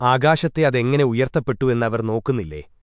ആകാശത്തെ അതെങ്ങനെ ഉയർത്തപ്പെട്ടു എന്നവർ നോക്കുന്നില്ലേ?